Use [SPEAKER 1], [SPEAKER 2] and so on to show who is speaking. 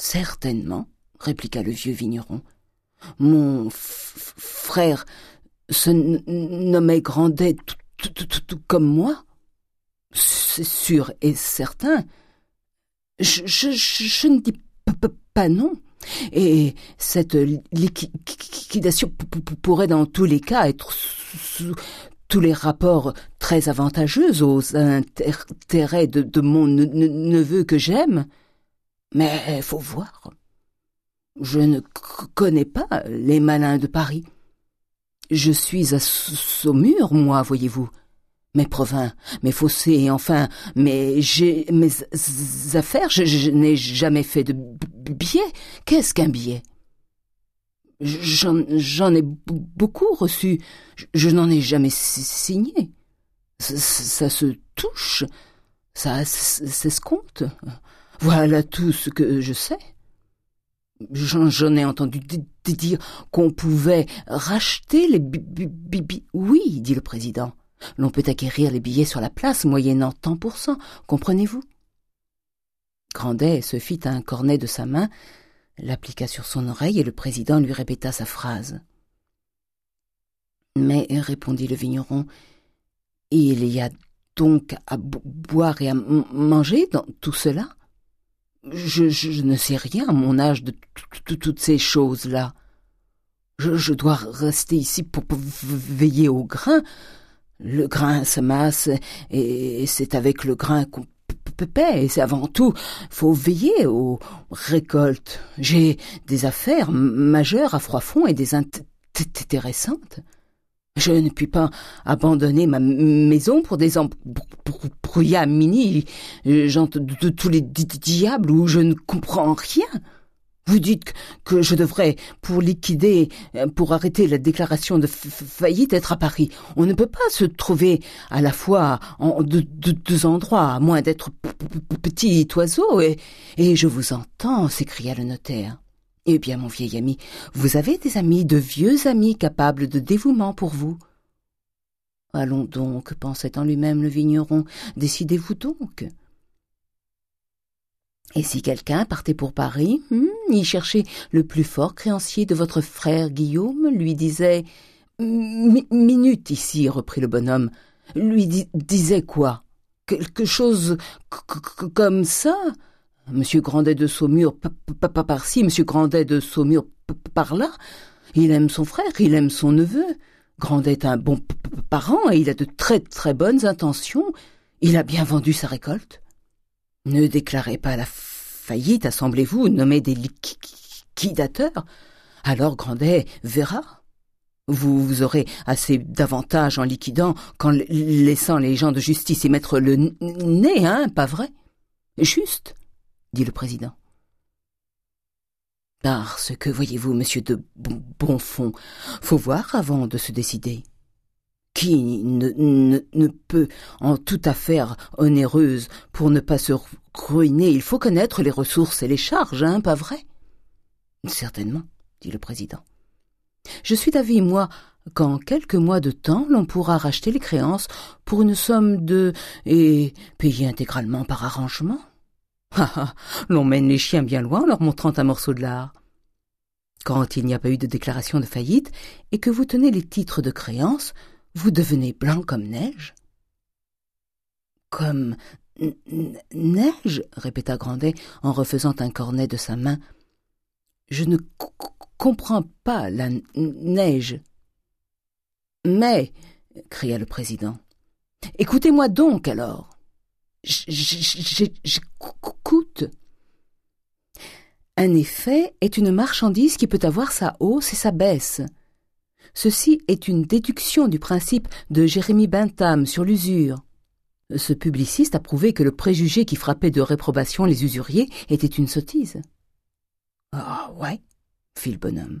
[SPEAKER 1] Certainement, répliqua le vieux vigneron. Mon frère se nommait Grandet tout comme moi. C'est sûr et certain. Je, ne dis pas non. Et cette liquidation pourrait dans tous les cas être sous tous les rapports très avantageux aux intérêts de, mon neveu que j'aime. Mais faut voir. Je ne connais pas les malins de Paris. Je suis à Saumur, moi, voyez-vous. Mes provins, mes fossés, enfin, mes, mes affaires, je n'ai jamais fait de billet. Qu'est-ce qu'un billet? J'en ai beaucoup reçu. Je, n'en ai jamais signé. Ça, se touche. Ça s'escompte. Voilà tout ce que je sais. J'en ai entendu dire qu'on pouvait racheter les billets. Oui, dit le président. L'on peut acquérir les billets sur la place moyennant tant pour cent, comprenez-vous? Grandet se fit un cornet de sa main, l'appliqua sur son oreille et le président lui répéta sa phrase. Mais, répondit le vigneron, il y a donc à boire et à manger dans tout cela? Je, ne sais rien à mon âge de toutes ces choses-là. Je, dois rester ici pour, veiller au grain. Le grain s'amasse et c'est avec le grain qu'on paie. Et c'est avant tout, faut veiller aux récoltes. J'ai des affaires majeures à Froidfond et des intéressantes. Je ne puis pas abandonner ma maison pour des embrouillards mini, gens de, tous les diables où je ne comprends rien. Vous dites que je devrais, pour liquider, pour arrêter la déclaration de faillite, être à Paris. On ne peut pas se trouver à la fois en deux endroits, à moins d'être petit oiseau, et je vous entends, s'écria le notaire. Eh bien, mon vieil ami, vous avez des amis, de vieux amis capables de dévouement pour vous. Allons donc, pensait en lui-même le vigneron, décidez-vous donc. Et si quelqu'un partait pour Paris, hmm, y cherchait le plus fort créancier de votre frère Guillaume, lui disait Minute ici, reprit le bonhomme, lui disait quoi? Quelque chose comme ça? Monsieur Grandet de Saumur, pas par-ci, Monsieur Grandet de Saumur, par-là. Il aime son frère, il aime son neveu. Grandet est un bon parent et il a de très très bonnes intentions. Il a bien vendu sa récolte. Ne déclarez pas la faillite, assemblez-vous, nommez des liquidateurs. Alors Grandet verra. Vous, aurez assez d'avantages en liquidant qu'en laissant les gens de justice y mettre le nez, hein, pas vrai? Juste dit le président. Parce que, voyez-vous, monsieur de Bonfond, faut voir avant de se décider. Qui ne, ne, ne, peut, en toute affaire onéreuse, pour ne pas se ruiner, il faut connaître les ressources et les charges, hein, pas vrai? Certainement, dit le président. Je suis d'avis, moi, qu'en quelques mois de temps, l'on pourra racheter les créances pour une somme de... et payer intégralement par arrangement. L'on mène les chiens bien loin en leur montrant un morceau de lard. Quand il n'y a pas eu de déclaration de faillite et que vous tenez les titres de créance, vous devenez blanc comme neige. Comme neige répéta Grandet en refaisant un cornet de sa main. Je ne comprends pas la neige. Mais, cria le président, écoutez-moi donc alors Un effet est une marchandise qui peut avoir sa hausse et sa baisse. Ceci est une déduction du principe de Jérémie Bentham sur l'usure. Ce publiciste a prouvé que le préjugé qui frappait de réprobation les usuriers était une sottise. Ah ouais, fit le bonhomme.